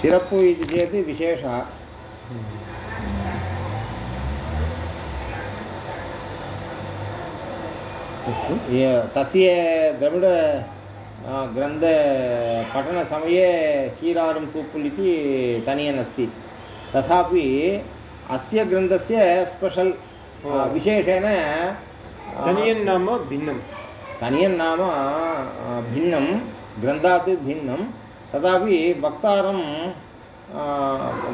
सिरप्पु इति चेत् विशेषः। तस्य द्रविड आ, ग्रन्थपठनसमये श्रीरारं तूपुल् इति तनियन् अस्ति। तथापि अस्य ग्रन्थस्य स्पेषल् आ, विशेषेण तनियन् नाम भिन्नं तनियन् नाम भिन्नं ग्रन्थात् भिन्नं। तथापि वक्तारं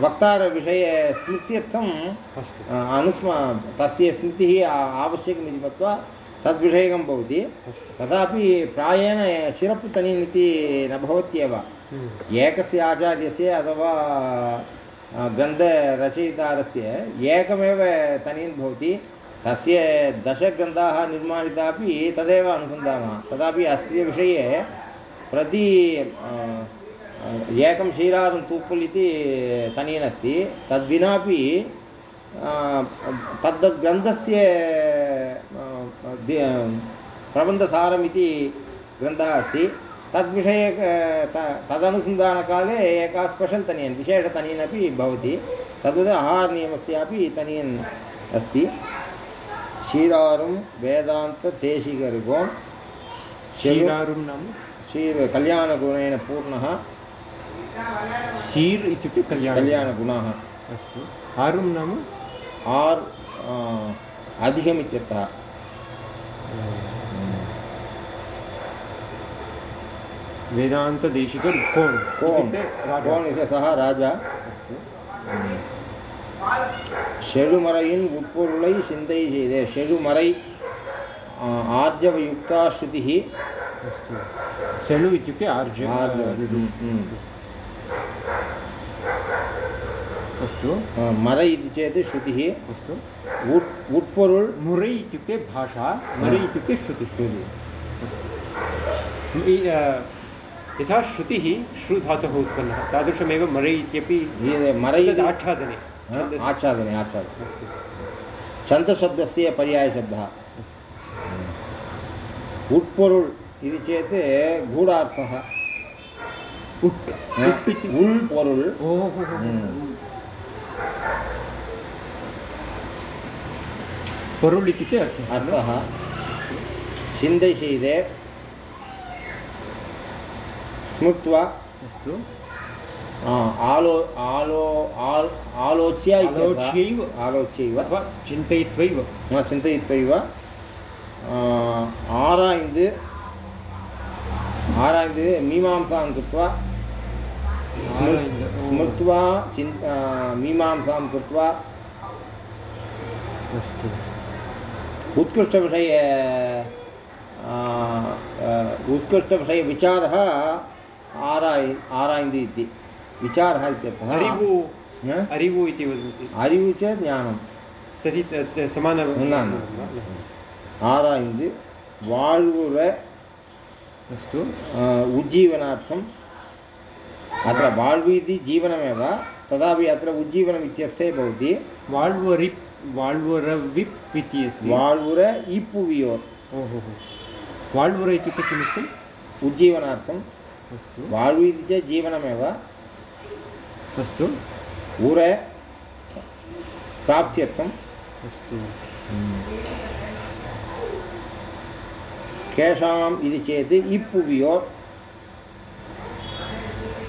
वक्तारविषये स्मृत्यर्थम् अनुस्म तस्य स्मृतिः आवश्यकमिति मत्वा तद्विषयकं भवति। तथापि प्रायेण शिरप्पु तनिन् इति न भवत्येव। हम्म। एकस्य आचार्यस्य अथवा ग्रन्थरचयितारस्य एकमेव तनिन् भवति। तस्य दशग्रन्थाः निर्माणितापि तदेव अनुसन्धानः तथापि अस्य विषये प्रति एकं श्रीरारं तूपुल् इति तनीन् अस्ति। तद्विनापि आ, तद्दत् ग्रन्थस्य आ, दि- प्रबन्धसारमिति ग्रन्थः अस्ति। तद्विषये तदनुसन्धानकाले एका स्पेषल् तनियन् विशेषतनियन् अपि भवति। तद्वत् आहारनियमस्यापि तनियन् अस्ति। क्षीरारुं वेदान्तदेशिकरुगों क्षीरारुं नाम? क्षीर कल्याणगुणेन पूर्णः। क्षीर् इत्युक्ते कल्याणं कल्याणगुणाः अस्तु आरुं नाम आर् आ, अधिकमित्यर्थः वेदान्तदेशिक कोण् कोण् इत्युक्ते राजा கோன் இசை சகா ராஜா செழுமறையின் உட்பொருளை சிந்தை செய்தே செழுமறை ஆ, ஆர்ஜவயுக்தா ஸ்ருதிः अस्तु सेलु इत्युक्ते आर्ज ஆர்ஜவ अस्तु। मर इति चेत् श्रुतिः। अस्तु। उट् मुरै इत्युक्ते भाषा मरि इत्युक्ते श्रुतिः। श्रुतिः अस्तु यथा श्रुतिः श्रुधातुः उत्पन्नः। तादृशमेव मरै इत्यपि मरै आच्छादने। आच्छादने आच्छादने। छन्दशब्दस्य पर्यायशब्दः। उट्पொருள் इति चेत् गूढार्थः। उट् उल् பொருள் इत्युक्ते अर्थः अर्थः चिन्दै सीदे स्मृत्वा अस्तु आलो आलो आल् आलोच्य आलोच्यैव आलोच्यैव अथवा चिन्तयित्वैव चिन्तयित्वैव आराय्न्द् आराय्न्द् मीमांसां कृत्वा स्मृत्वा चिन् आ, मीमांसां कृत्वा अस्तु उत्कृष्टविषये आ, आ, उत्कृष्टविषयविचारः आराय् आरायन्ति इति विचारः इत्यर्थः अरिवु न? अरिवु इति वदन्ति அறிவு चेत् ஞானம் तर्हि त- त- समान न, न. ஆராய்ந்து வாழ்வுற अस्तु आ, उज्जीवनार्थम् अत्र वाल्व् इति जीवनमेव तथापि अत्र उज्जीवनम् इत्यर्थे भवति। वाल्वरिप् वाल्वरविप् इति अस्ति। वाल्वुर इपुवियोर् ओहो। हो वाल्वुर इत्युक्ते किमुक्तम् उज्जीवनार्थं अस्तु। वाल्व् इति चेत् जीवनमेव। अस्तु। उर प्राप्त्यर्थम्। अस्तु। केषाम् इति चेत् इपुवियोर् गुरु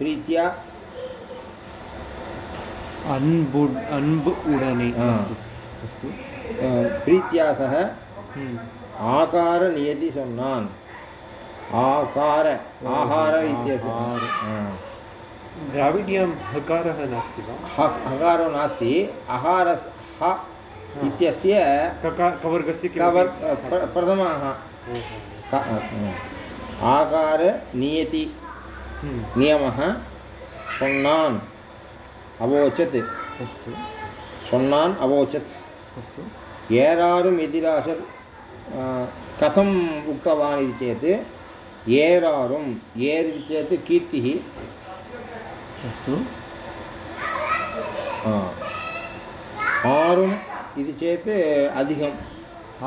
ಪ್ರೀತಿಯ ಅನ್ಬು ಅನ್ಬು ಉಡನೆ ಅಸ್ತು ಪ್ರೀತಿಯ ಸಹ ಆಕಾರ ನಿಯತಿ ಸಮ್ನಾನ್ ಆಕಾರ ಆಹಾರ ಇತ್ಯಸ್ತಿ द्राविड्यां हकारः नास्ति वा? हकारो नास्ति। अहार ह हाँ। इत्यस्य कवर्गस्य कवर् प्रथमः। हाँ। आकार नियति। हम्म। नियमः சொன்னான் अवोचत् अस्तु சொன்னான் अवोचत् अस्तु ஏராரும் எதிராசர் आ, कथम् उक्तवान् इति चेत् ஏராரும் ஏர் इति चेत् कीर्तिः अस्तु आ, आरुम् इति चेत् अधिकम्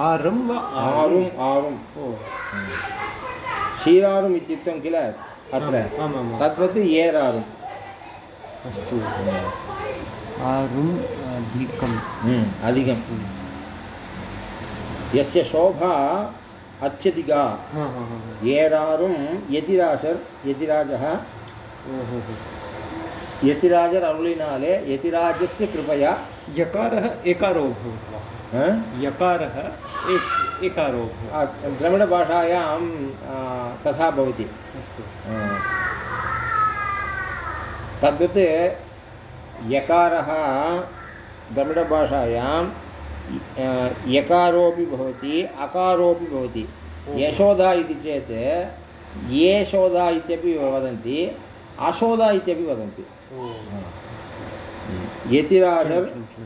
आरं वा आरुम् आरुम् ओ क्षीरारुम् इत्युक्तं किल अत्र। तद्वत् एरारुम् अस्तु आरुम् हम्म, अधिकम्। अधिकं यस्य शोभा अत्यधिका। एरारुं यतिराजर् यतिराजः। यतिराजर् यतिराजस्य कृपया। यकारः एकारो भूत्वा यकारः एक एकारो भवति द्रविडभाषायां तथा भवति। अस्तु. तद्वत् यकारः द्रविडभाषायां यकारोपि भवति अकारोपि भवति। यशोदा इति चेत् येशोदा इत्यपि वदन्ति अशोदा इत्यपि वदन्ति। यतिराजर् अस्तु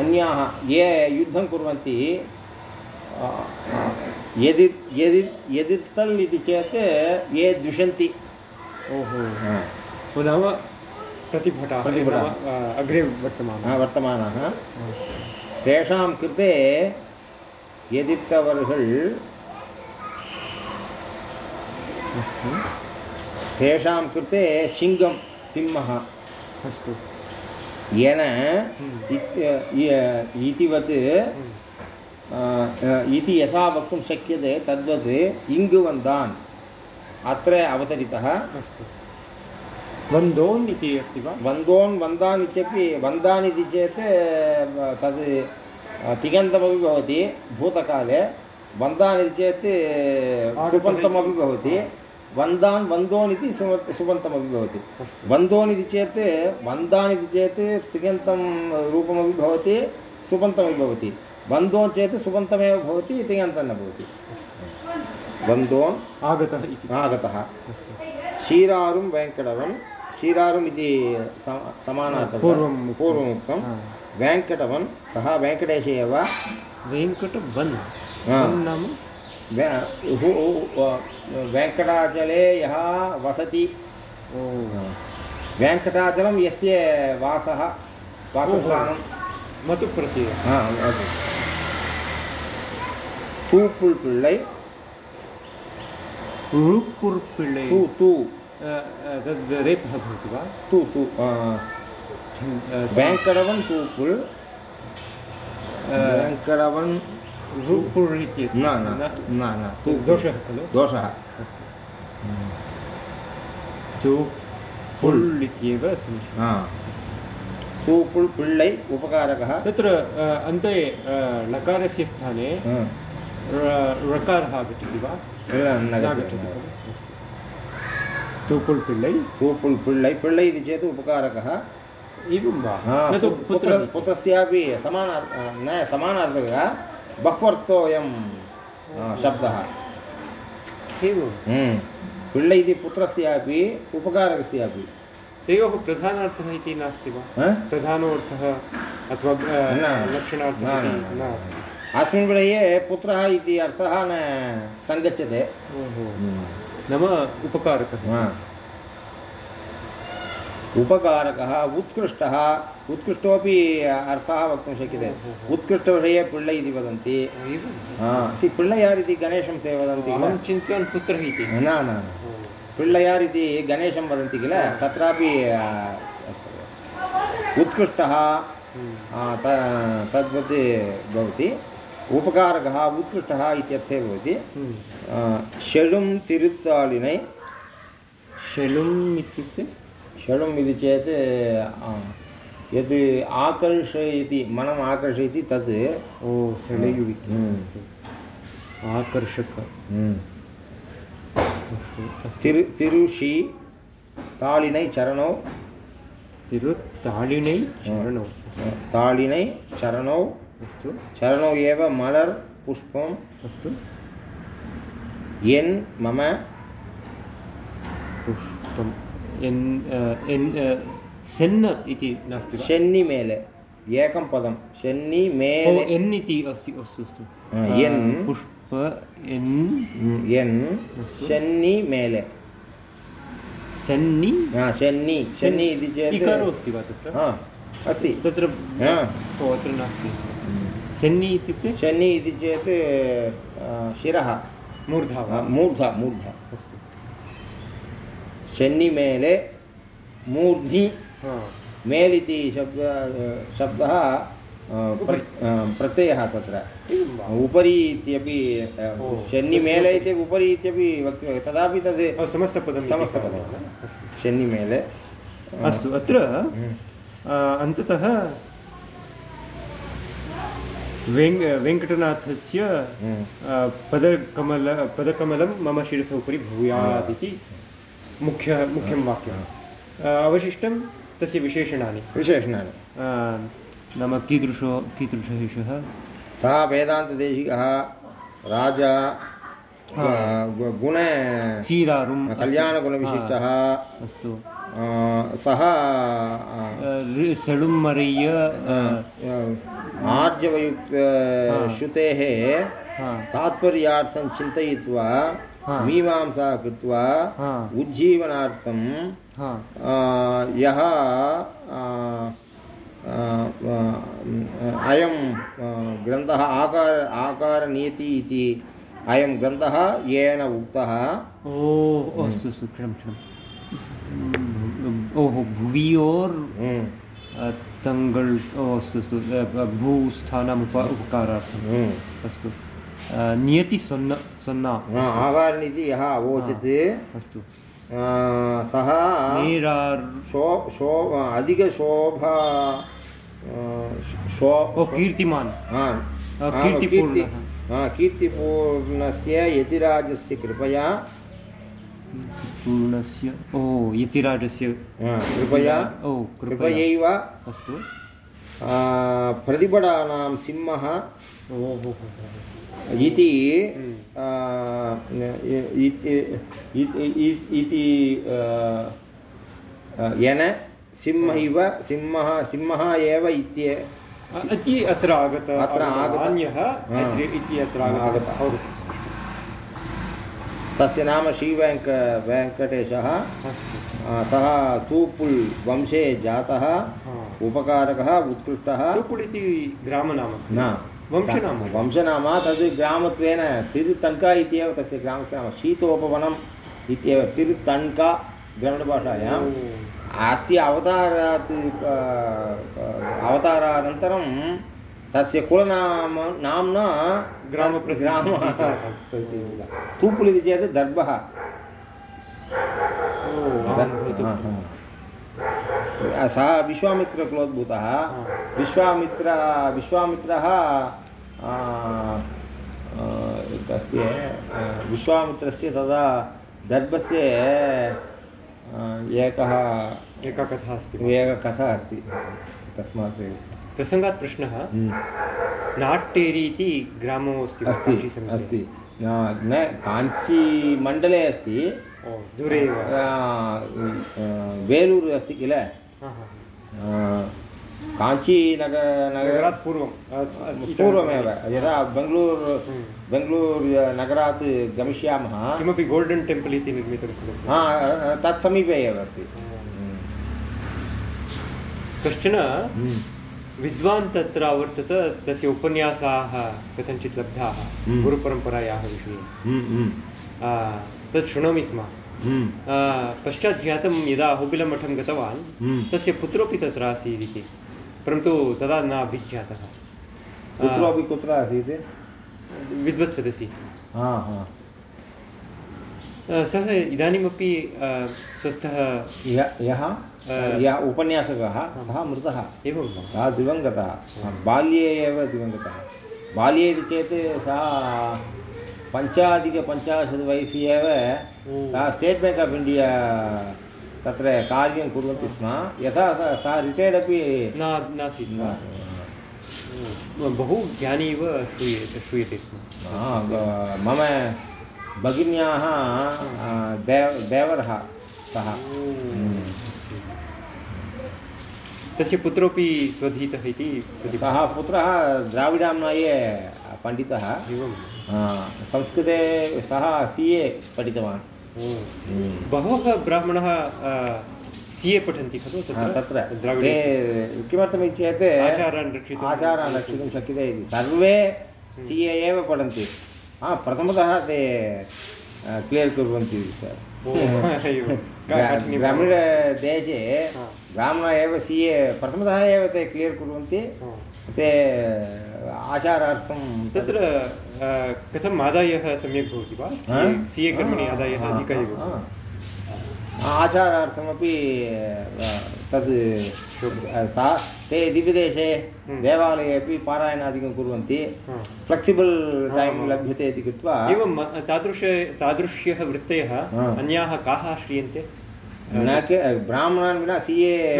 अन्याः ये युद्धं कुर्वन्ति आ, आ, यदिर् यदिर् यदिर्तल् इति चेत् ये द्विषन्ति ओहो आ, ओ नाम प्रतिभटाः प्रतिभटाः। नाम, अ, अग्रे वर्तमानः आ, वर्तमानः तेषां कृते எதிர்த்தவர்கள் अस्तु तेषां कृते सिंहं सिंहः अस्तु येन इत्- इ- इतिवत् आ, आ, इति यथा वक्तुं शक्यते तद्वत् इङ्गु वन्दान् अत्र अवतरितः अस्तु वन्दोन् इति अस्ति वा वन्दोन् वन्दान् इत्यपि वन्दान् इति चेत् आ, तद् आ, तिङन्तमपि भवति भूतकाले वन्दान् इति चेत् सुपन्तमपि भवति वन्दान् वन्दोन् इति सुमत् सुपन्तमपि भवति वन्दोन् इति चेत् वन्दान् इति चेत् तिङन्तं रूपमपि भवति सुबन्तमपि भवति वन्दोन् चेत् सुबन्तमेव भवति तिङन्तं न भवति वन्दोन् आगतः इति आगतः क्षीरारुं वेङ्कटवन् क्षीरारुम् इति सम- समानार्थकं पूर्वम् उक्तं। पूर्वमुक्तं वेङ्कटवन् सः वेङ्कटेश एव वेङ्कटवन् नाम वेङ्कटाचले यः वसति ओ वेङ्कटाचलं यस्य वासः वासस्थानं मतु प्रत्ययः ஆ ஓகே தூப்புள் பிள்ளை रुक्कुर्पिळे தூ தூ अ, अ, तद् रेपः भवति वा தூ தூ ஆ, अ, वेङ्कटवन् तूपुल् अ, वेङ्कटवन् रुक्कुर् इति अस्ति न न न तु दोषः खलु दोषः तु पुल् इत्येव तु पुल् पिळ्ळै उपकारकः तत्र अन्ते लकारस्य स्थाने ऋकारः आगच्छति वा? तूपुल् पिळ्ळै तूपुल् पिळ्ळै पिळ्ळै इति चेत् उपकारकः। एवं वा? पुत्र पुत्रस्यापि समान न समानार्थकः। बह्वर्थोऽयं शब्दः। एवं हम्म। पिळ्ळै इति पुत्रस्यापि उपकारकस्यापि तयोः प्रधानार्थः इति नास्ति वा प्रधानोऽर्थः अथवा। लक्षणार्थः। नास्ति अस्मिन् विषये पुत्रः इति अर्थः न सङ्गच्छते नाम उपकारकः। उपकारकः उत्कृष्टः उत्कृष्टोपि अर्थः वक्तुं शक्यते उत्कृष्टविषये पिळ्ळै इति वदन्ति एवं हा सि पिळ्ळयार् इति गणेशं से वदन्ति किल अहं चिन्तयामि पुत्रः इति न न न पिळ्ळयार् इति गणेशं वदन्ति किल तत्रापि आ, उत्कृष्टः हम्म। आ, त- तद्वत् भवति उपकारकः उत्कृष्टः इत्यर्थे भवति हम्म। आ, षडुं तिरुत्तालिनै शलुम् इत्युक्ते षडुम् इति चेत् आ, यद् आकर्षयति मनम् आकर्षयति तत् ओ सेळयु इति हम्म। अस्तु आकर्षक ம். अस्तु திரு திருஷி தாளினை சரணோ तिरुत्ताळिणै शरणौ தாளினை சரணோ अस्तु சரணோ ஏவ மலர் புஷ்பம் अस्तु என் மம पुष्पम् एन् अ, एन् अ, सेन् इति नास्ति शन्नि मेले एकं पदं शन्नि मेले एन् इति अस्ति अस्तु अस्तु एन् पुष्प एन् एन् मेले इति चेत् इकारो अस्ति वा तत्र अस्ति तत्र अत्र नास्ति इत्युक्ते इति चेत् शिरः मूर्धा मूर्धा मूर्धा अस्तु ಚೆನ್ನಿ ಮೇಲೆ ಮೂರ್ಧಿ ಮೇಲ್ इति शब्द शब्दः प्रत्ययः तत्र उपरि इत्यपि शन्नि मेले इति उपरि इत्यपि वक्तुं तदापि तद् समस्तपदं समस्तपदं शन्नि मेले अस्तु अत्र अन्ततः वेङ् वेङ्कटनाथस्य पदकमल पदकमलं मम शिरसः उपरि भूयात् इति मुख्य मुख्यं वाक्यम्। अ, अवशिष्टं तस्य विशेषणानि। विशेषणानि। नाम कीदृशो कीदृशः एषः सः वेदान्तदेशिकः राजा गुण अस्तु। कल्याणगुणविशिष्टः हा, अस्तु। सः सडुमरय्य अ, आर्जवयुक्तश्रुतेः तात्पर्यार्थं चिन्तयित्वा हा। मीमांसा कृत्वा हा। उज्जीवनार्थं हा। यः अयं ग्रन्थः आकार आकारनीति इति अयं ग्रन्थः येन उक्तः। ओ अस्तु अस्तु क्षणं क्षणम् ओहो भुवियोर् हम्म, तङ्गल् ओ अस्तु उपकारार्थम्। हम्म। अस्तु। नियति सोन्न सोन्ना आ, यः अवोचत् अस्तु सः शो शो अधिकशोभा शो कीर्तिमान् हा, कीर्तिपूर्णः। कीर्तिपूर्णस्य यतिराजस्य कृपया पूर्णस्य ओ यतिराजस्य कृपया ओ कृपयैव अस्तु प्रतिभटानां सिंहः ओहो इति। इति येन सिंह इव सिंहः सिंहः एव इत्ये इति अत्र आगत अत्र आगत- इति अत्र आगतः। तस्य नाम श्रीवेङ्क वेङ्कटेशः। सः तूपुल् वंशे जातः। उपकारकः उत्कृष्टः तूपुळ् इति ग्रामनाम न वंशनाम वंशनाम तद् ग्रामत्वेन तिरुतन्का इत्येव तस्य ग्रामस्य नाम शीतोपवनम् इत्येव तिरुतन्का द्रविडभाषायाम् अस्य अवतारात् अ, अ, अवतारानन्तरं तस्य कुलनाम नाम्ना ग्रामः तूपुल् इति चेत् दर्भः सः विश्वामित्र विश्वामित्रः आ, आ, तस्य विश्वामित्रस्य तदा दर्भस्य एकः एका कथा अस्ति। एका कथा अस्ति। तस्मात् प्रसङ्गात् प्रश्नः। हम्म, नाट्टेरि इति ग्रामो अस्ति अस्ति अस्ति। न काञ्चीमण्डले अस्ति। दूरे एव वेलूरु अस्ति किल। काञ्चीनगर नगर नगरात् पूर्वं पूर्वमेव यदा बेङ्गलूर् हम्म। बेङ्गलूर् नगरात् गमिष्यामः। किमपि गोल्डन् टेम्पल् इति निर्मितं खलु। हा, तत् समीपे एव अस्ति। कश्चन हम्म, विद्वान् तत्र अवर्तत तस्य उपन्यासाः कथञ्चित् लब्धाः हम्म। गुरुपरम्परायाः विषये। हम्म, हम्म, तत् शृणोमि स्म। हम्म, पश्चात् ज्ञातं यदा अहोबिलमठं गतवान् हम्म। तस्य पुत्रोऽपि तत्र आसीत् इति। परन्तु तदा न अभिज्ञातः। पुत्रोपि कुत्र आसीत्? विद्वत्सदसि। हा हा। अ, सः इदानीमपि स्वस्थः। यः यः? उपन्यासकः सः मृतः। एवं सः दिवङ्गतः। बाल्ये एव दिवङ्गतः। बाल्ये इति चेत् सः पञ्चाधिकपञ्चाशत् वयसि एव सः स्टेट् बेङ्क् आफ् इण्डिया तत्र कार्यं कुर्वन्ति स्म। यथा सः सः रिटैर्ड् अपि न नासीत् बहु ज्ञानी इव श्रूयते श्रूयते स्म हा, मम भगिन्याः देव देवरः सः तस्य पुत्रोपि स्वधीतः इति सः पुत्रः द्राविडाम्नाये पण्डितः संस्कृते सः सि ए पठितवान्। बहवः ब्राह्मणाः सि ए पठन्ति खलु तत्र? ते किमर्थमिति चेत् आचारान् रक्षितुम्। आचारान् रक्षितुं शक्यते इति। सर्वे सि ए एव पठन्ति। हा प्रथमतः ते क्लियर् कुर्वन्ति सर् ग्रामीणदेशे. ब्राह्मणाः एव सि ए प्रथमतः एव ते क्लियर् कुर्वन्ति। ते आचारार्थं तत्र कथम् आदायः सम्यक् भवति वा? सि ए कर्मणि आदायः अधिकः एव। आचारार्थमपि तद् सा ते दिव्यदेशे हम्म. देवालये अपि पारायणादिकं कुर्वन्ति. फ्लेक्सिबल् टैम् लभ्यते इति कृत्वा। एवं तादृश तादृश्यः वृत्तयः अन्याः काः आश्रियन्ते न ब्राह्मणान् विना सि ए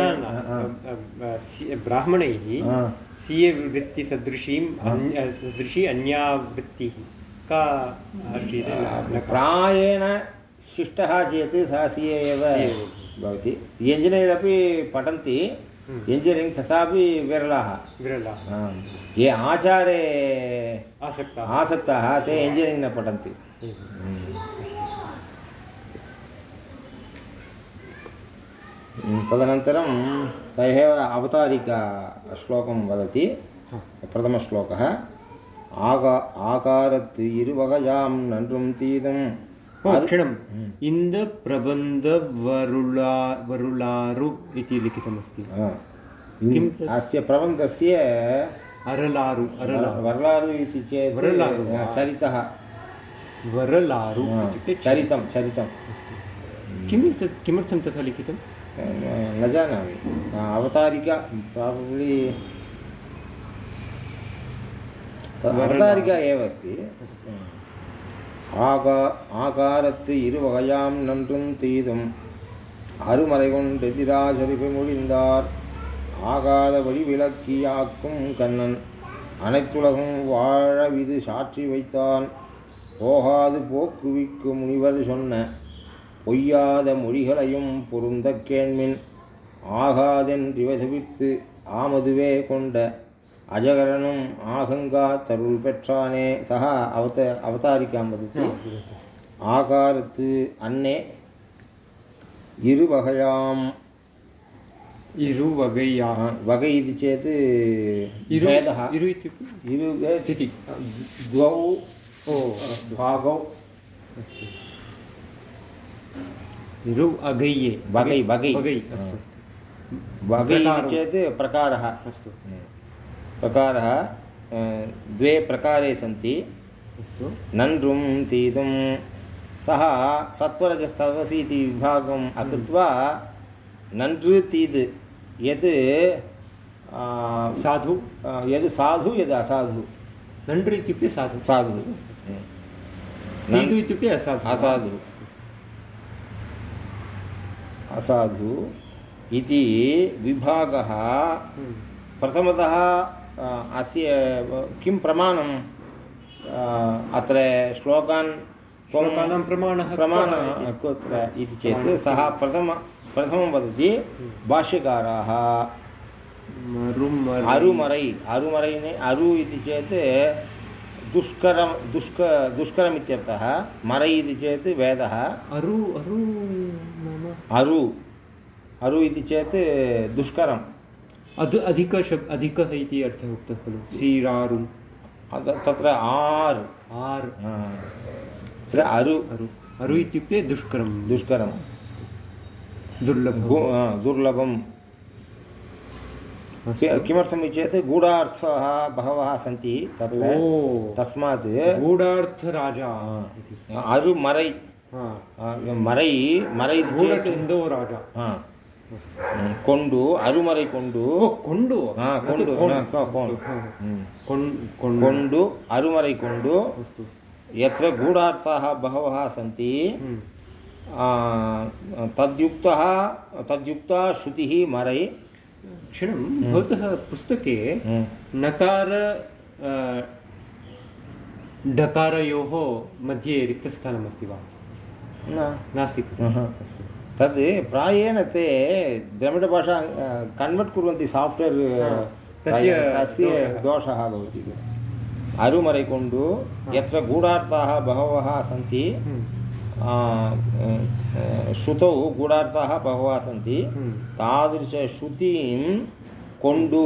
ब्राह्मणैः सि ए वृत्तिसदृशीम् अन्य सदृशी अन्या वृत्तिः का प्रायेण शिष्टः चेत् सः सि ए एव। भवति। इञ्जिनियर् अपि पठन्ति। हम्म. इञ्जिनियरिङ्ग् तथापि विरलाः। विरलाः। ये आचारे आसक्ताः। आसक्ताः ते इञ्जिनियरिङ्ग् न पठन्ति। तदनन्तरं स एव अवतारिका श्लोकं वदति हा. प्रथमश्लोकः आगा आकारत् இருவகையாं நன்றும் தீதும் ओ क्षणम् इन्द प्रबन्ध वरुला वरुलारु इति लिखितमस्ति हा. किं तत्? अस्य प्रबन्धस्य अरलारु अरला वरलारु इति चेत् वरलारु वा? चरितः वरलारु हा. इत्युक्ते चरितं चरितं अस्तु किं तत् किमर्थं तथा लिखितं न जानामि अवतारिका प्राबब्लि அவதாரிகா ஏவ அஸ்தி ஆகா ஆகாரத்து இருவகையாம் நன்றும் தீதும் அருமறை கொண்டெதிராசரிப்பு மொழிந்தார் ஆகாத வழி விளக்கியாக்கும் கண்ணன் அனைத்துலகும் வாழவிது சாற்றி வைத்தான் போகாது போக்குவிக்கு முனிவர் சொன்ன பொய்யாத மொழிகளையும் பொருந்த கேண்மின் ஆகாதென்றிவதவித்து ஆமதுவே கொண்ட அஜகரனும் ஆகங்கா தருள் பெற்றானே. சகா அவத அவதாரிக்காமது ஆகாரத்து அன்னே இருவகையாம். இரு வகையா வகை இது சேத் இரு இரு இரு ஸ்திதி. द्वौ इरु अगैये। वगै वगै। वगै अस्तु। वगै प्रकारौ। चेत् प्रकारः। अस्तु। प्रकारः अ, द्वे प्रकारे सन्ति। अस्तु। नन्रुं तीतुं सः सत्वरजस्तवसि इति विभागम् अकृत्वा नन्று तीद् यत् साधु। यद् साधु यद् असाधु। नण्ड्र इत्युक्ते साधु। साधु। तीदु इत्युक्ते असाधु। असाधु। असाधु इति विभागः। हम्म। प्रथमतः अस्य किं प्रमाणं आ, अत्र श्लोकान् श्लोकानां प्रमाणः प्रमाणः कुत्र इति चेत् सः प्रथम प्रथमं वदति भाष्यकाराः। मरुमरै। अरुमरै अरुमरै अरु इति चेत् दुष्करं दुष्क दुष्करमित्यर्थः मरै इति चेत् वेदः। अरु अरु अरु अरु इति चेत् दुष्करम् अध अधिकशब् अधिकः इति अर्थः उक्तः खलु सीरारुम् अत- तत्र आर् आर् तत्र अरु अरु अरु इत्युक्ते दुष्करं दुष्करं दुर्लभं दुर्लभं किमर्थम् चेत् गूढार्थाः बहवः सन्ति तत्र तस्मात् गूढार्थराजा अरुमरै हा आ, मरै मरै इति चेत् गूढछन्दो राजा हा अस्तु ம், கொண்டு அருமறை கொண்டு ओ कोण्डु हा, कोण्डु, कोण्- हा, को- कोण्. अस्तु, हा, हा। ம். कोण् कोण् கொண்டு அருமறை கொண்டு अस्तु यत्र गूढार्थाः बहवः सन्ति हम्म, आ, तद्युक्तः तद्युक्ता श्रुतिः मरै क्षणं भवतः पुस्तके ம். नकार अ, डकारयोः मध्ये रिक्तस्थानमस्ति वा न नास्ति खलु अह। अस्तु तद् प्रायेण ते द्रविडभाषा कन्वर्ट् कुर्वन्ति साफ्ट्वेर् तस्य तस्य दोषः भवति अरुमरै कोण्डु यत्र गूढार्थाः बहवः सन्ति हम्म, आ, अ, श्रुतौ गूढार्थाः बहवः सन्ति हम्म, तादृशश्रुतिं कोण्डु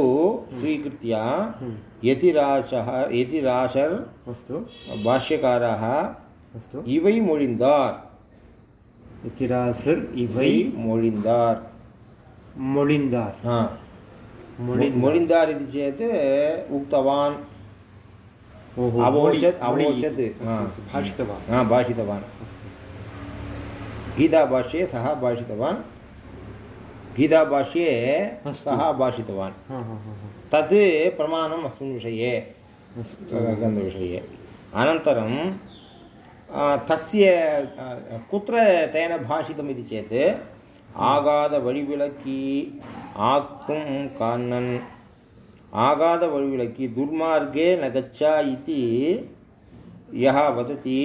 स्वीकृत्य हम्म। यतिराशः यतिराशर् अस्तु भाष्यकारः अस्तु इवै मोळिन्दार् मोळिन्दार् हा मोळि मोळिन्दार् इति चेत् उक्तवान् ओहो अवोचत् अवोचत् हा भाषितवान् हा भाषितवान् गीताभाष्ये सः भाषितवान् गीताभाष्ये। सः भाषितवान् हा हा हा हा तत् प्रमाणम् अस्मिन् विषये अस्तु अनन्तरं तस्य कुत्र तेन भाषितमिति चेत् आगादवळिविळकि आक्कुं कानन् आगादवळिविळकि दुर्मार्गे न गच्छ इति यः वदति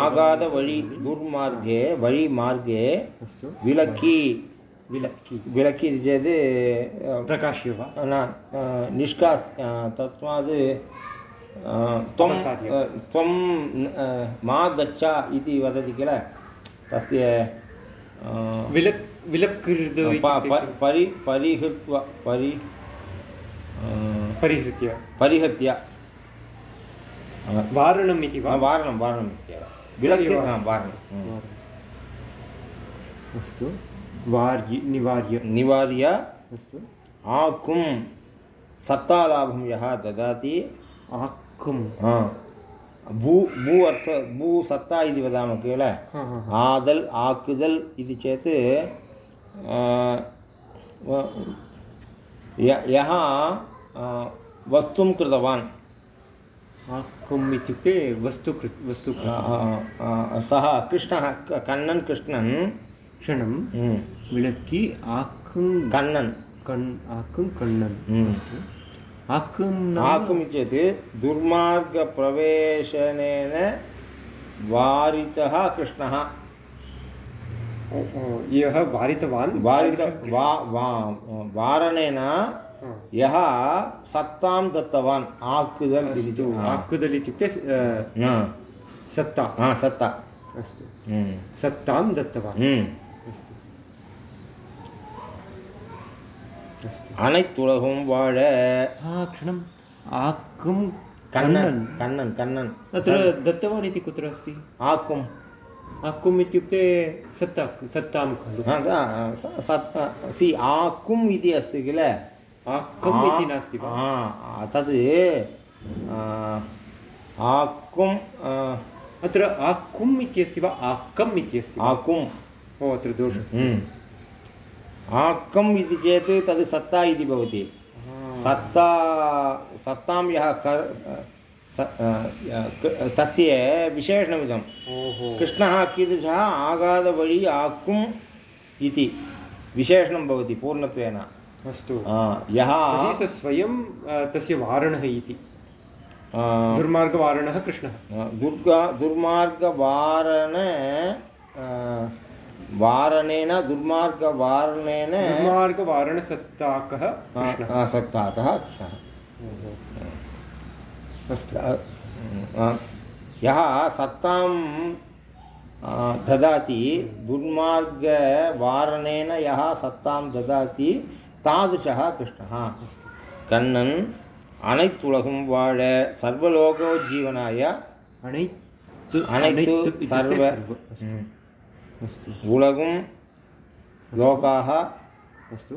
आगादवळि दुर्मार्गे वळिमार्गे विलक्कि विलक्कि विलक्कि इति चेत् प्रकाश्य वा? न निष्कास् तस्मात् त्वं त्वं मा गच्छ इति वदति किल तस्य विलक् प- परि परिहृत्वा परि परिहृत्य परिहत्य वारणम् इति वा वारणं वारणम् इत्येव विलक्य सरि वा? हा, वारणं हम्म। अस्तु वार्य निवार्य निवार्य अस्तु आकुं सत्तालाभं यः ददाति आक्कुं हा. भू भू अर्थ भू सत्ता इति वदामः किल आदल् आकुदल् इति चेत् य- वस्तुं कृतवान् आक्कुम् इत्युक्ते वस्तु कृ वस्तु सः कृष्णः क- कण्णन् कृष्णन् क्षणं विलक्कि आक्कुं कण्णन् कण् आक्कुं कण्णन्। अस्तु इति चेत् दुर्मार्गप्रवेशनेन वारितः कृष्णः। यः वारितवान्? वारित वा वा वारणेन यः सत्तां दत्तवान्। आकुदल् इति हा. आक्कुदल् इत्युक्ते सत्ता। हा, सत्ता। अस्तु। हम्म. सत्तां दत्तवान्। அனைத்துலகும் வாழ हा क्षणम् आक्कुं கண்ணன் कण्णन् கண்ணன் கண்ணன் अत्र दत्तवान् इति कुत्र अस्ति ஆக்கும் आक्कुम् इत्युक्ते सत्ता सत्तां खलु हा, दा- स- सत् सि आकुम् इति अस्ति किल आक्कम् इति नास्ति वा आ, तद् आ, आकुम् आ, अत्र आक्कुम् इति अस्ति वा आक्कम् इति अस्ति वा आकुम् ओ अत्र दोषः हम्म. आकम् इति चेत् तद् सत्ता इति भवति। सत्ता सत्तां यः कर् तस्य विशेषणमिदं कृष्णः कीदृशः आगादवळि आकुम् इति विशेषणं भवति पूर्णत्वेन। अस्तु। यः स स्वयं तस्य वारणः इति। दुर्मार्गवारणः कृष्णः। दुर्गा दुर्मार्गवारण वारणेन दुर्मार्गवारणेन दुर्मार्गवारणसत्ताकः आ, कृष्णः आ, सत्ताकः कृष्णः ओहो। अस्तु अ, अ, यः सत्तां अ, ददाति दुर्मार्गवारणेन यः सत्तां ददाति तादृशः कृष्णः अस्तु கண்ணன் அனைத்துலகும் வாழ சர்வலோகோஜீவனாய अणैतु அனைத்து इत्युक्ते சர்வ सर्व अस्तु ம். अस्तु உலகும் லோகாக अस्तु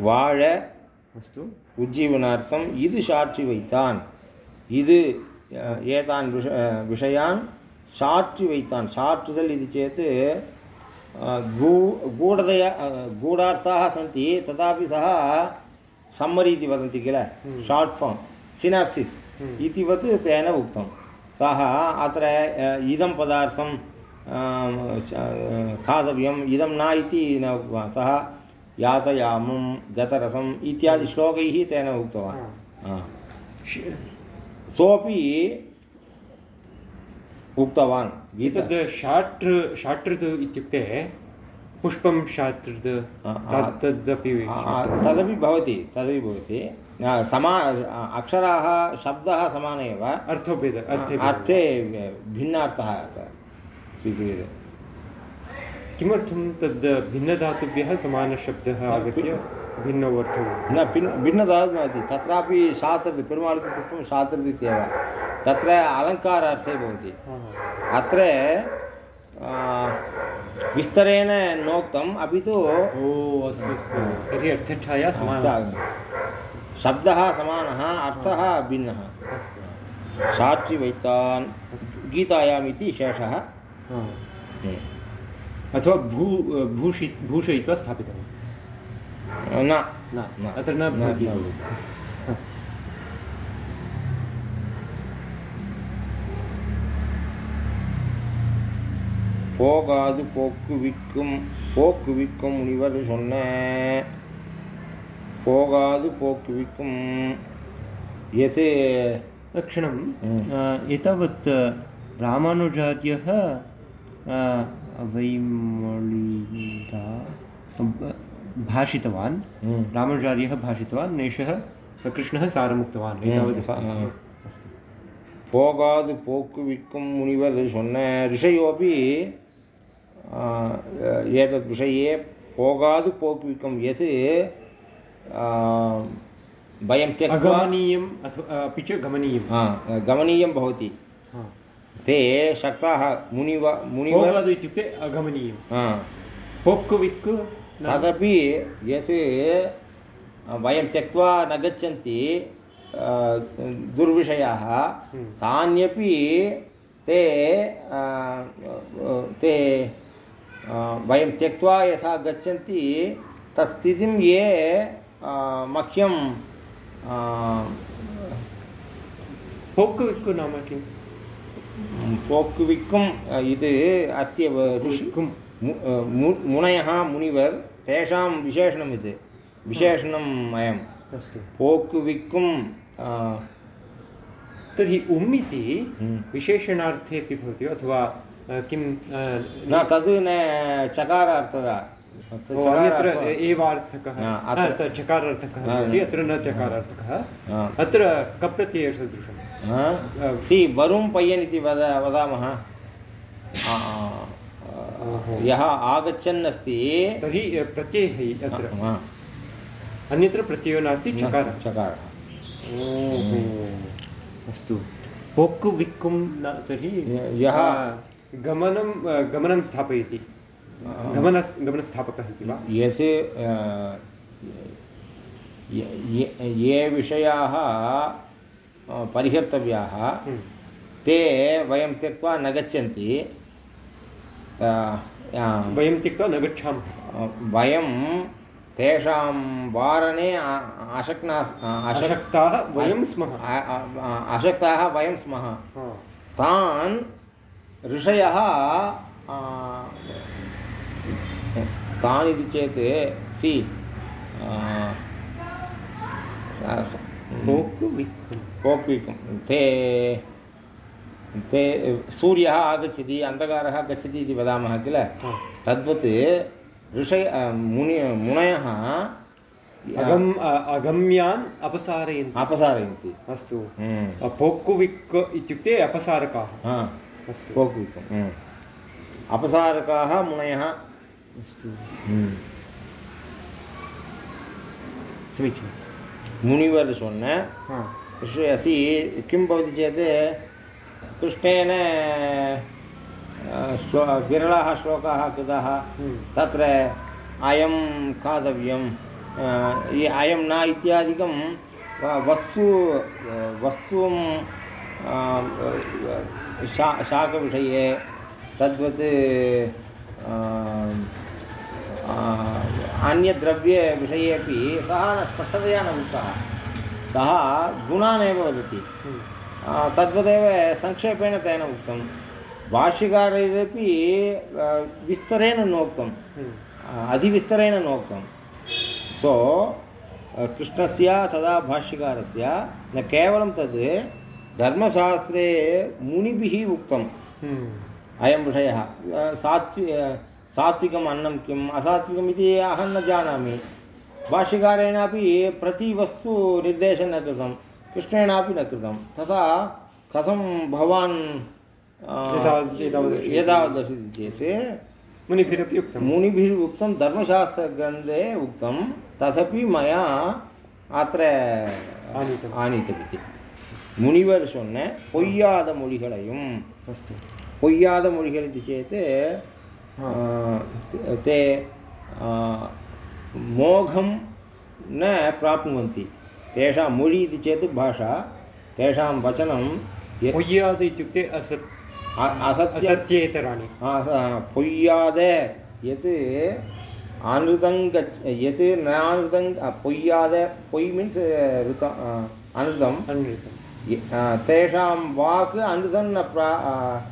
வாழ अस्तु உஜ்ஜீவனார்த்தம் இது சாட்சி வைத்தான் இது அஹ், ஏதான் விஷ அஹ், விஷயான் சாற்றி வைத்தான் சாற்றுதல் इति चेत् अ, गू गूढतया अ, गूढार्थाः सन्ति तथापि सः सम्मरि इति वदन्ति किल शार्ट् फार्म् सिनाप्सिस् इतिवत् तेन उक्तं सः अत्र अ, इदं पदार्थं अम, श- अ, खादव्यम् इदं न इति न उक्तवान्। सः यातयामं गतरसम् इत्यादि श्लोकैः तेन उक्तवान्। हा। सोऽपि उक्तवान् एतद् शाट्र् शाट्रद् इत्युक्ते पुष्पं शाट्रद् तदपि तदपि भवति तदपि भवति। समा अक्षराः शब्दः समान एव। अर्थोभेद अर्थे अर्थे भिन्नार्थः स्वीक्रियते। किमर्थं तद् भिन्नधातुभ्यः समानशब्दः आगत्य भिन्नौ अर्थौ न भिन् भिन्नतः नास्ति तत्रापि शात्रद् पेरुमाळ् पुष्पं शात्रद् इत्येव। तत्र अलङ्कारार्थे भवति। अत्र विस्तरेण नोक्तम्। अपि तु ओ अस्तु अस्तु। तर्हि अर्थच्छाया समानः। शब्दः समानः अर्थः भिन्नः। वैतान् गीतायाम् इति शेषः हा। अथवा भू भूषि भूषयित्वा स्थापितवान् न न न। अत्र न न, भवति न। போகாது போக்குவிக்கும் போக்குவிக்கும் முனிவர் சொன்ன போகாது போக்குவிக்கும் எது क्षणं हम्म। अ, एतावत् रामानुजार्यः अ, वैमळिदा ब- भाषितवान् हम्म। रामानुजार्यः भाषितवान् एषः कृष्णः सारमुक्तवान् एतावत् सा- अस्तु போகாது போக்குவிக்கும் முனிவர் சொன்ன ऋषयोपि आ, एतद् विषये போகாது போக்குவிக்கும் यत् आ, वयं त्यक्त्वा अगमनीयम् अथवा अपि च गमनीयं आ, गमनीयं भवति हा। ते शक्ताः मुनिव मुनिवर् इत्युक्ते अगमनीयं विक्कु न- तदपि यत् वयं त्यक्त्वा न गच्छन्ति दुर्विषयाः तान्यपि ते ते वयं त्यक्त्वा यथा गच्छन्ति तत्स्थितिं ये मह्यं पोक्कु विक्कु नाम किं போக்குவிக்கும் இது अस्य ऋषि किं मु- मु- मुनयः मुनिवर् तेषां विशेषणम् इति विशेषणम् अयं अस्तु पोक्कुविक्कुं आ, तर्हि उम् इति हम्म। विशेषणार्थे अपि भवति वा? अथवा अ, किं अ, न तद् न चकारार्थः तत् ओ, अन्यत्र चकारार्थः। एवार्थकः हा, हा, अत्र- अत्र चकारार्थकः हा, भवति हा। अत्र न चकारार्थकः हा। अत्र कप्रत्ययसदृशं हा? सि वरुं पय्यन् इति वद वदामः। यः आगच्छन् अस्ति तर्हि प्रत्ययः अत्र। अन्यत्र प्रत्ययो नास्ति चकारः। चकारः। ओहो। अस्तु। पोक्कु विक्कुं न तर्हि य- गमनं गमनं स्थापयति। गमन गमनस्थापकः इति वा? यत् ये- ये- ये विषयाः परिहर्तव्याः। हम्म। ते वयं त्यक्त्वा न गच्छन्ति। वयं त्यक्त्वा न गच्छामः। वयं तेषां वारणे अशक्ना अशक् अशक्ताः वयं स्मः। अशक्ताः वयं स्मः। तान् ऋषयः तान् इति चेत् सि आ, स- स- पोक्कु विक्कुं कोक्विकं ते ते सूर्यः आगच्छति अन्धकारः गच्छति इति वदामः किल हा। तद्वत् ऋषय आ, मुनि मुनयः अगम् अ- अगम्यान् अपसारयन्ति अपसारयन्ति अस्तु हम्म, अ, पोक्कु विक् इत्युक्ते अपसारकाः हा अस्तु कोक्विकम् हम्म। अपसारकाः मुनयः अस्तु हम्म। समीचीनं मुनिवर् சொன்ன हा ऋषि असि किं भवति चेत् कृष्णेन श्लो विरलाः श्लोकाः कृताः। तत्र अयं खादव्यं ये अयं न इत्यादिकं वस्तु वस्तुं शा शाकविषये तद्वत् अन्यद्रव्यविषये अपि सः न स्पष्टतया न उक्तः सः गुणानेव वदति। तद्वदेव संक्षेपेण तेन उक्तं। भाष्यकारैरपि विस्तरेण नोक्तं। अधिविस्तरेण नोक्तं। सो कृष्णस्य तदा भाष्यकारस्य न केवलं तद् धर्मशास्त्रे मुनिभिः उक्तम्। अयं विषयः। सात्वि सात्विकम् अन्नं किम् असात्विकम् इति अहं न जानामि। भाष्यकारेणापि प्रतिवस्तु निर्देशं न कृतं कृष्णेनापि न कृतं तथा कथं भवान् एतावत् दर्शति चेत् मुनिभिरपि उक्तं मुनिभिः उक्तं धर्मशास्त्रग्रन्थे उक्तं तदपि मया अत्र आनीतम् ஆணித்தவிதி முனிவர் சொன்ன பொய்யாத மொழிகளையும் अस्तु பொய்யாத மொழிகள் இது சேத் ते मोघं न प्राप्नुवन्ति तेषां मोळि इति चेत् भाषा तेषां वचनं பொய்யாது इत्युक्ते असत् असत्य असत्येतराणि பொய்யாத यत् அனுதங்கச் यत् न அனுதங் பொய்யாத பொய் மீன்ஸ் ரிதம் அனுதம் तेषां वाक् அனுதம் न प्रा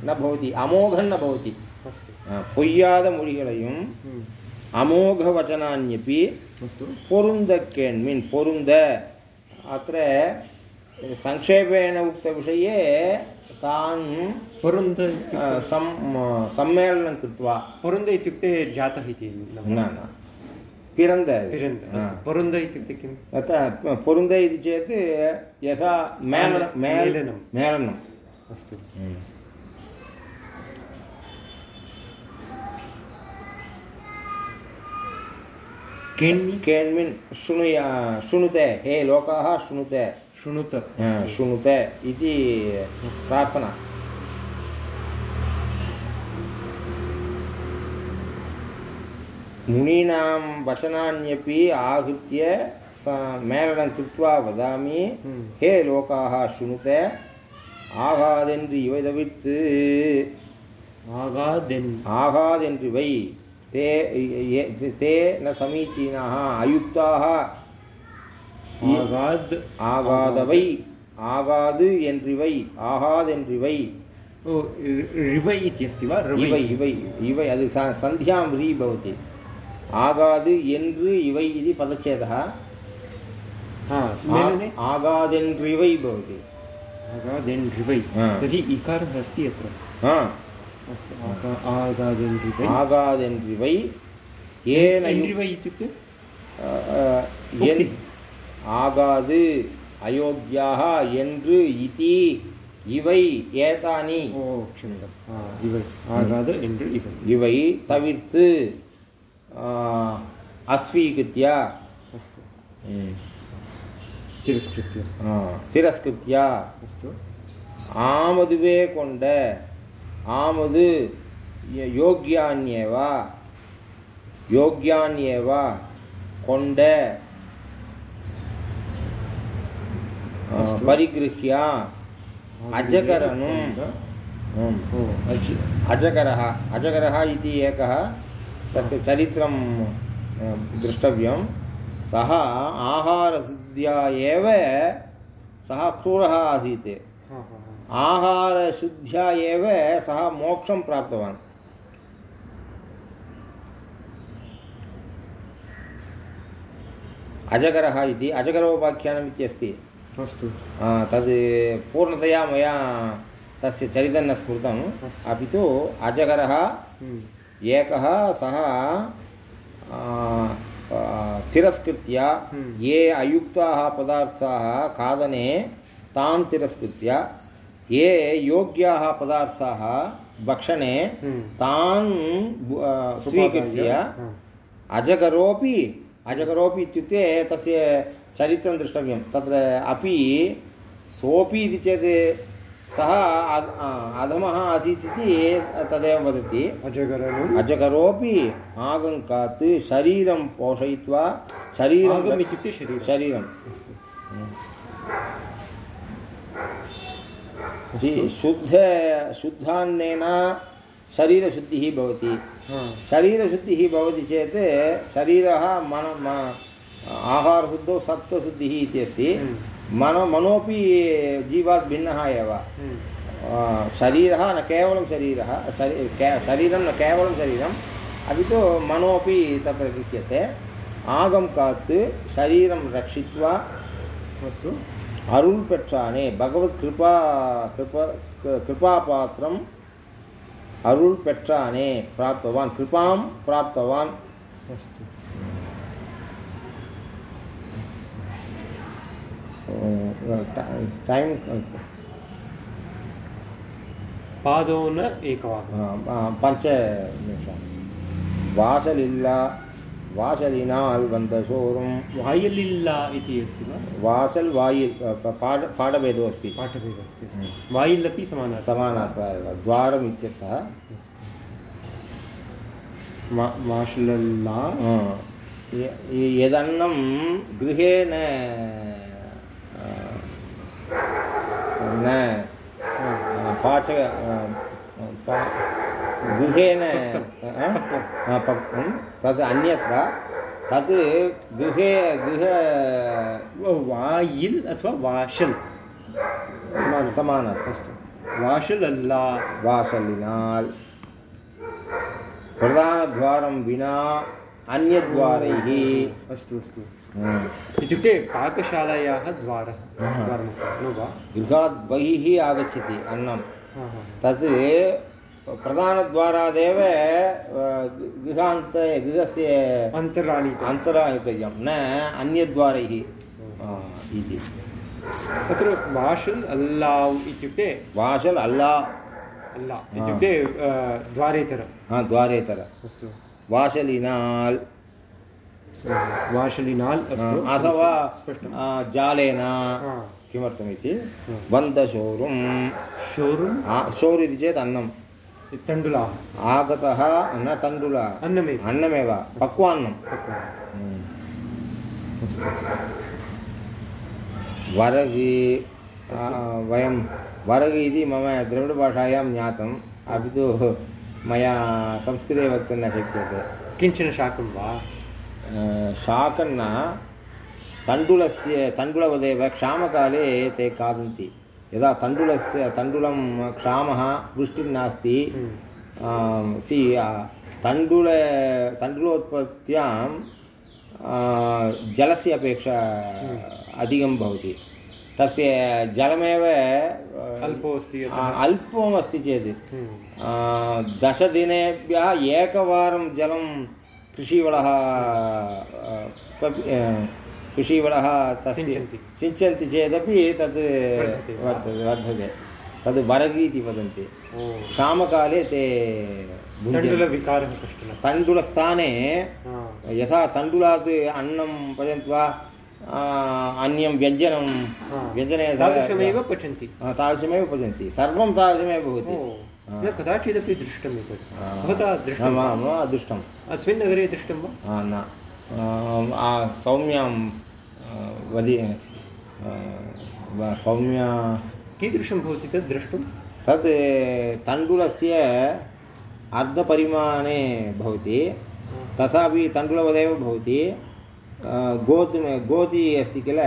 न भवति अमोघं न भवति பொய்யாத மொழிகளையும் அமோக வச்சனான்யப்பி अस्तु பொருந்த கேண்மின் பொருந்த अत्र संक्षेपेण उक्तविषये तान् वरुन्द अ, सम् सम्मेलनं कृत्वा वरुन्द इत्युक्ते जातः इति न न पिरन्द पिरन्द हा. अस्तु वरुन्द इत्युक्ते किम् अतः पुरुन्द इति चेत् यथा मेलन मेल मेलनं। मेलनम् अस्तु केण्मि केण्मिन् शृणुया शृणुते हे लोकाः शृणुते शृणुत हा, शृणुते इति प्रार्थना मुनीनां वचनान्यपि आहृत्य स मेलनं कृत्वा वदामि हम्म। हे लोकाः शृणुते ஆகாதென்று இவை தவிர்த்து आगादेन् ஆகாதென்று வை தே எ- தே ந சமீச்சீனாக அயுக்தாக आगाद् ஆகாதவை ஆகாது என்றிவை ஆகாதென்றிவை ओ रि- रिवै इति अस्ति वा இவை रिवै இவை இவை அது ச சந்தியாं ரீ भवति ஆகாது என்று இவை இது பதச்சேதः हा मेलने ஆகாதென்றிவை भवति आगादेन् रिवै हा। तर्हि इकारः अस्ति अत्र ஆகாதென்றிவை ஏனைவை இத்துக்கு என் ஆகாது அயோக்கியாக என்று இதி இவை ஏதானி ஓ க்ஷமிதம் இவை ஆகாது என்று இவை இவை தவிர்த்து அஸ்வீகிருத்தியா அஸ்து ತಿರಸ್ಕೃತ್ಯ ತಿರಸ್ಕೃತ್ಯ ಆಮದುವೆ ಕೊಂಡ ஆமது ய- யோக்யான்யேவா யோக்யான்யேவா கொண்ட ஆ, अस्तु। பரிகிருஹ்ய अजकरणं। ம். ओ अज अजकरः अजकरः इति एकः तस्य चरित्रं अ, द्रष्टव्यं सः आहारशुद्ध्या एव सः क्रूरः आसीत् हा हा हा आहारशुद्ध्या एव सः मोक्षं प्राप्तवान्। अजकरः इति अजकरोपाख्यानम् इत्यस्ति अस्तु। आ, तद् पूर्णतया मया तस्य चरितं न स्मृतम् अपि तु अजगरः हम्म, एकः सः तिरस्कृत्य हम्म। ये अयुक्ताः पदार्थाः खादने तान् तिरस्कृत्य ये योग्याः पदार्थाः भक्षणे हम्म। तान् स्वीकृत्य। हा, अजगरोपि अजगरोपि इत्युक्ते तस्य चरित्रं द्रष्टव्यं। तत्र अपि सोऽपि इति चेत् सः अधमः आसीत् इति तदेव वदति। अजगरोपि आगङ्कात् शरीरं पोषयित्वा शरीरं आगम् इत्युक्ते शरीरं शरीरं अस्तु शि- शुद्ध शुद्धान्नेन शरीरशुद्धिः भवति। हा। शरीरशुद्धिः भवति चेत् शरीरः मन म- आहारशुद्धौ सत्त्वशुद्धिः इति अस्ति। हम्म। मनो मनोपि जीवात् भिन्नः एव। हम्म। आ, शरीरः न केवलं शरीरः शरी के शरीरं न केवलं शरीरम् अपि तु मनोपि तत्र गृह्यते आगमकात् शरीरं रक्षित्वा अस्तु। அருள் பெற்றானே பகவத் கிருபா கிருபா கிருபாபாத்திரம் அருள் பெற்றானே பிராப்தவான் கிருபாம் பிராப்தவான் अस्तु டைம் पादो न एकवारं பஞ்ச நிமிஷம் வாசல் இல்லா வாசலினால் வந்த சோறும் वायलिल्ला इति अस्ति वा வாசல் வாயில் प- पाठ पाठभेदो अस्ति पाठभेदः अस्ति वायिल् अपि समानः समानार्थः एव द्वारम् इत्यर्थः वा- वाशलल्ला आ, य- य- यदन्नं गृहे न आ, न आ, पाचक आ, पा- गृहे न आ, आ, पक्वं तद् अन्यत्र तत् गृहे गृह वायिल् अथवा वाशल्। समानः समानार्थः अस्तु। वाशलल्ला। वासलिनाल् प्रधानद्वारं विना अन्यद्वारैः। अस्तु अस्तु। इत्युक्ते पाकशालायाः द्वारः। द्वारं वा? गृहात् बहिः आगच्छति अन्नं। तत् प्रधानद्वारादेव गृहान्त गृहस्य हा। अन्तराणि अन्तरायतव्यं न अन्यद्वारैः इति। तत्र वाशल् अल्लाव् इत्युक्ते वासल् अल्ला। अल्ला इत्युक्ते द्वारेतर। हा, द्वारेतर। अस्तु। वासलिनाल् वाशलिनाल् अथवा जालेन। किमर्थमिति? वन्दशोरुं शोरुम्? आ- शोर् इति चेत् अन्नं तण्डुलाः। आगतः न तण्डुल अन्नमेव अन्नमेव पक्वान्नं। वरगि वयं वरगि इति मम द्रविडभाषायां ज्ञातम्। अपि तु मया संस्कृते वक्तुं न शक्यते। किंचन शाकं वा? आ, शाकन्न तण्डुलस्य तण्डुलवदेव क्षामकाले ते खादन्ति। यदा तण्डुलस्य तण्डुलं क्षामः वृष्टिर्नास्ति हम्म। सि तण्डुल तण्डुलोत्पत्त्यां जलस्य अपेक्षा अधिकं भवति तस्य जलमेव आ, अल्पो अस्ति आ, अल्पमस्ति चेत् हम्म। दशदिनेभ्यः एकवारं जलं कृषिवलः कृषिवलः तस्य सिञ्चन्ति। चेदपि तद् वर्धते? वर्धते तद् वरगि इति वदन्ति क्षामकाले ते तण्डुलविकारः कश्चन। तण्डुलस्थाने यथा तण्डुलात् अन्नं पचन्त्वा अन्यं व्यञ्जनं हा। व्यञ्जने तादृशमेव पचन्ति। तादृशमेव पचन्ति। सर्वं तादृशमेव भवति। न कदाचिदपि दृष्टम् एतत् भवता दृष्टं? मम अस्मिन् नगरे दृष्टं वा? न। सौम्यां आ, वदि सौम्या कीदृशं भवति तद् द्रष्टुं तत् तण्डुलस्य अर्धपरिमाणे भवति तथापि तण्डुलवदेव भवति गोतु गोति अस्ति किल।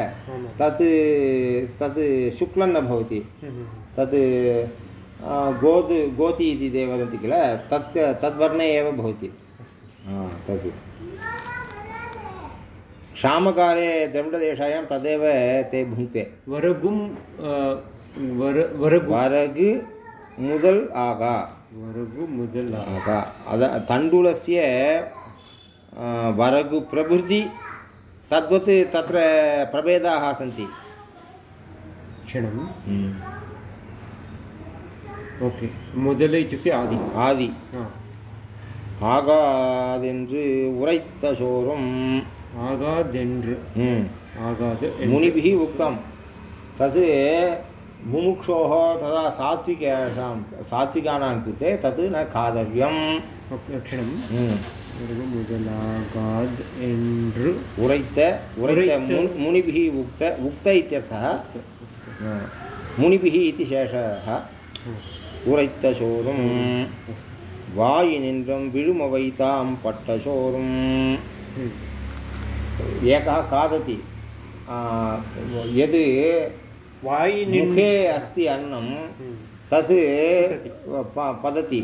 तत् तत् शुक्लं न भवति हम्म, हम्म, तत् आ, गोतु गोति इति ते वदन्ति किल? तत् तद्वर्णे एव भवति। तत् क्षामकाले द्रविडदेशायां तदेव ते भुङ्क्ते वरगुं अ, वर वरगु वरग् मुदल् आगा वरगु मुदल आगा अद तण्डुलस्य आ, वरगु प्रभृति तद्वत् तत्र प्रभेदाः सन्ति क्षणम् ओके मुदल इत्युक्ते आदि आदि हा ஆகாதென்று உரைத்த சோறும் आगादेन्द्र ம், आगाद मुनिभिः उक्तं तत् मुमुक्षोः तथा सात्विकेषां सात्विकानां कृते तत् न खादव्यम् ओके क्षणं ம். वरगु मुदलागाद् एन्द्र उरैत उरैत उरैत। मु- मुनिभिः उक्त उक्त इत्यर्थः अस्तु। हा. முனிபிः इति शेषः உரைத்த சோறும் வாயி நின்றும் एकः खादति। यद् मुखे अस्ति अन्नं हम्म, तत् पतति।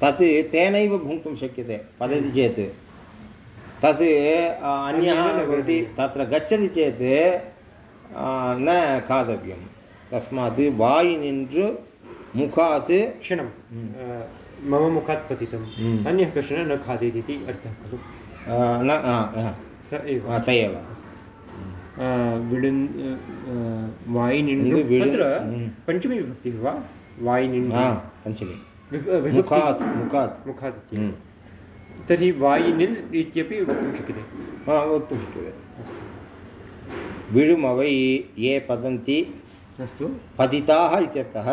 तत् तेनैव भुङ्क्तुं शक्यते पतति चेत्। तत् अन्यः भवति। तत्र गच्छति चेत् न खादव्यं तस्मात् वायि निன்று मुखात् क्षणं मम मुखात् पतितम्। हम्म। अन्यः कश्चन न खादेत् इति अर्थः खलु। न स एव स एव विडन् वायिनिण्डु तत्र। पञ्चमी विभक्तिः वा वायिनिण्डु पञ्चमी मुखात् मुखात् मुखात्। तर्हि वायिनिल् इत्यपि वक्तुं शक्यते हा वक्तुं शक्यते विழுमवै ये पतन्ति अस्तु पतिताः इत्यर्थः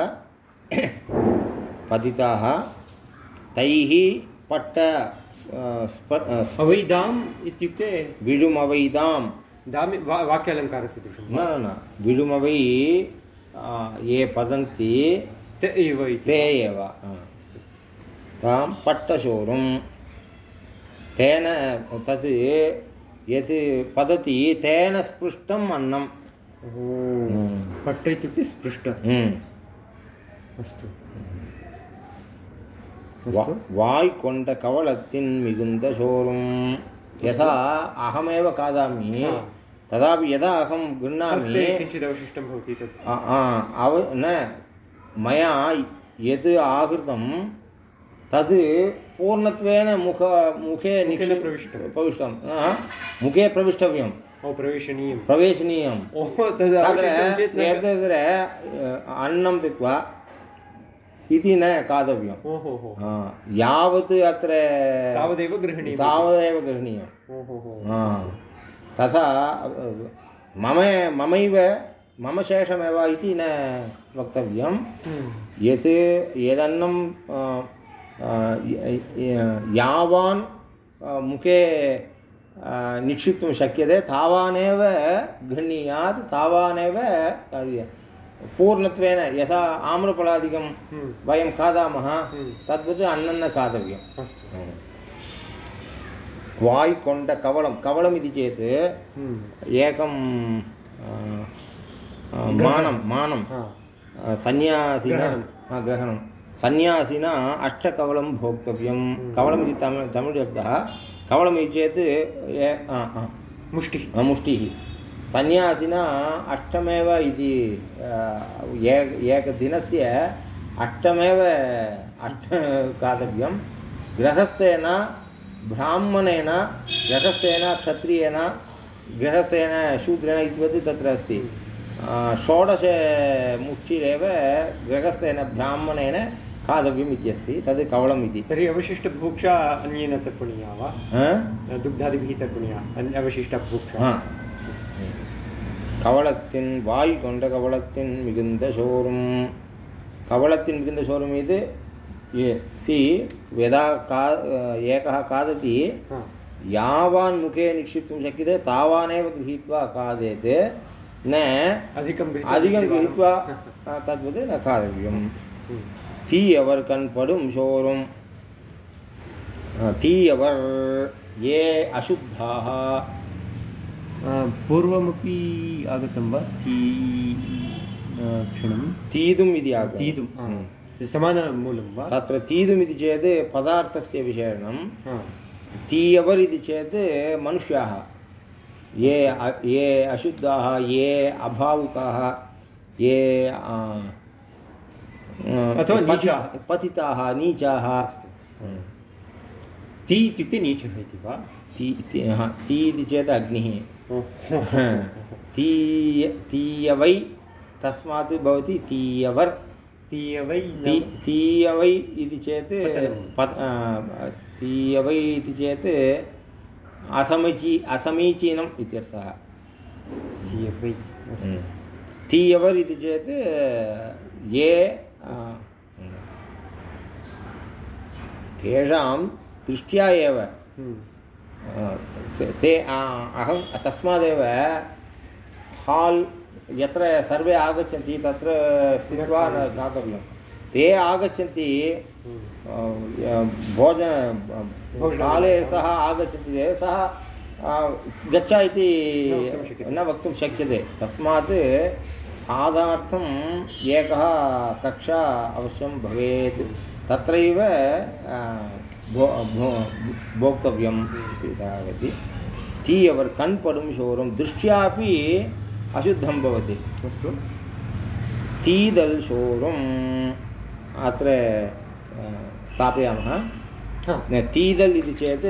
पतिताः तैः पट्ट अवैदाम् इत्युक्ते विडुमवैदां दामि वा वाक्यालङ्कारस्य दृशं न न। विडुमवै ये पतन्ति ते एव ते एव तां पट्टशोरुं तेन तत् यत् पतति तेन स्पृष्टम् अन्नं हम्म। पट्ट इत्युक्ते स्पृष्टम् हम्म। अस्तु। வாய் கொண்ட கவளத்தின் மிகுந்த சோறும் यथा अहमेव खादामि हा। तदापि यदा अहं हस्ते गृह्णामि किञ्चित् अवशिष्टं भवति तत् अ- आ, अव न मया यत् आहृतं तद् पूर्णत्वेन मुख मुखे निक्षि प्रविष्टं। प्रविष्टं आ, मुखे प्रविष्टव्यं ओ प्रवेशनीयं प्रवेशनीयं ओहो तद् तत्र अवशिष्टं चेत् न एतत्र अन्नं त्यक्त्वा इति न हो हा, यावत् अत्र तावदेव गृह्णीयं तावदेव हो हा, तथा मम ममैव मम शेषमेव इति न वक्तव्यं हम्म, यत् यदन्नं यावान् मुखे निक्षिप्तुं शक्यते तावानेव गृह्णीयात् तावानेव कार्य- पूर्णत्वेन यथा आम्रफलादिकं हम्म, वयं खादामः हम्म। तद्वत् अन्नं न खादव्यम् अस्तु वाय् कोण्ड कवलं कवलमिति चेत् हम्म, एकं आ, आ, मानं मानं हा आ, सन्यासिना ग्रहणं। हा, ग्रहणं सन्यासिना अष्टकवलं भोक्तव्यं कवलमिति तमिळ् तमिळ् शब्दः कवलमिति चेत् ए आ, आ, मुष्टिः आ, मुष्टिः सन्यासिना अष्टमेव इति आ, एक एकदिनस्य अष्टमेव अष्ट खादव्यं गृहस्थेन ब्राह्मणेन गृहस्थेन क्षत्रियेण गृहस्थेन शूद्रेण इतिवत् तत्र अस्ति आ, षोडश मुष्टिरेव गृहस्थेन ब्राह्मणेन खादव्यम् इत्यस्ति तद् कवलम् इति तर्हि अवशिष्टबुभुक्षा अन्येन तर्पणीया वा हा? दुग्धादिभिः तर्पणीया अन्य கவலத்தின் வாய் கொண்ட கவலத்தின் மிகுந்த சோறும். கவலத்தின் மிகுந்த சோறும் இது ಸಿ ಯದಾ ಕಾ ಏಕಃ ಖಾದತಿ ಯಾವಾನ್ ಮುಖೇ ನಿಕ್ಷಿಪ್ತುಂ ಶಕ್ಯತೆ ತಾವಾನೇವ ಗೃಹೀತ್ವಾ ಖಾದೇತ್ ನ ಅಧಿಕಂ ಅಧಿಕಂ ಗೃಹೀತ್ವಾ ತದ್ವತ್ ನ ಖಾದವ್ಯಂ தீயவர் கண் படும் சோறும். தீயவர் ஏ அசுத்தாக पूर्वमपि आगतं वा? ती क्षणं? तीदुम् इति आगतं। तीतुं समानमूलं वा? तत्र चेत् पदार्थस्य विशेषणं। तीयवर् इति चेत् मनुष्याः। ये ये अशुद्धाः ये अभावुकाः ये अथवा नीचाः। पतिताः नीचाः। ती इत्युक्ते नीचः इति वा? ती ती इति चेत् अग्निः। तीय तीयवै तस्मात् भवति तीयवर्। तीयवै तीयवै इति चेत् तीयवै इति चेत् असमीची असमीचीनम् इत्यर्थः। तीयवै तीयवर् इति चेत् ये आ, तेषां दृष्ट्या एव हम्म, आ, ते- ते आ, अहं तस्मादेव हाल् यत्र सर्वे आगच्छन्ति तत्र स्थित्वा न ज्ञातव्यं ते आगच्छन्ति अ, भोजन भोजनं। काले सः आगच्छति चेत् सः अ, गच्छ इति न वक्तुं शक्यते। न वक्तुं शक्यते तस्मात् खादार्थम् एकः कक्षा अवश्यं भवेत् तत्रैव போக்தவியம் சாகதி தீயவர் கண் படும் சோரம் திருஷ்டியாப்பி அசுத்தம் பவதி அஸ்து தீதல் சோரம் அத்த स्थापयामः तीदल् इति चेत्